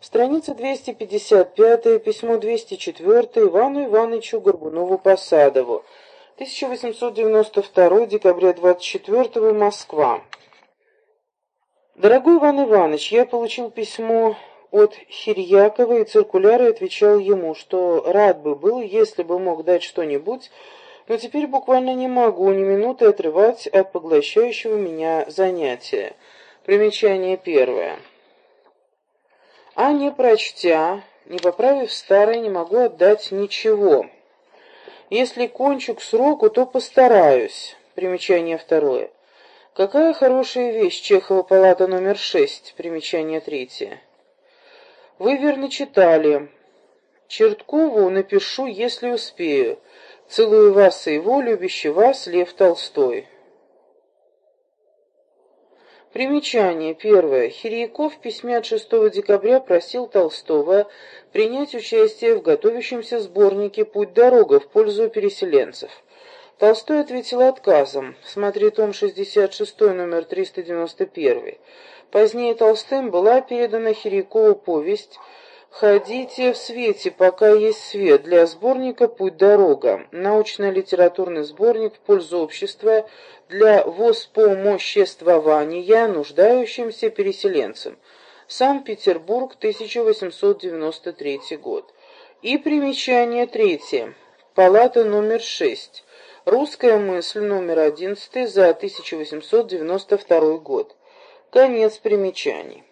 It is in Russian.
Страница 255, письмо 204 Ивану Ивановичу Горбунову-Посадову. 1892, декабря 24 Москва. Дорогой Иван Иванович, я получил письмо от Хирьякова и циркуляр и отвечал ему, что рад бы был, если бы мог дать что-нибудь, но теперь буквально не могу ни минуты отрывать от поглощающего меня занятия. Примечание первое. А не прочтя, не поправив старое, не могу отдать ничего. Если кончу к сроку, то постараюсь. Примечание второе. Какая хорошая вещь, Чехова палата номер шесть. Примечание третье. Вы верно читали. Черткову напишу, если успею. Целую вас и его, любящий вас, Лев Толстой. Примечание. Первое. Хирьяков в письме от 6 декабря просил Толстого принять участие в готовящемся сборнике «Путь-дорога» в пользу переселенцев. Толстой ответил отказом. Смотри том 66, номер 391. Позднее Толстым была передана Хирьякову повесть «Ходите в свете, пока есть свет» для сборника «Путь-дорога». Научно-литературный сборник в пользу общества для воспомоществования нуждающимся переселенцам. Санкт-Петербург, 1893 год. И примечание третье. Палата номер 6. Русская мысль номер 11 за 1892 год. Конец примечаний.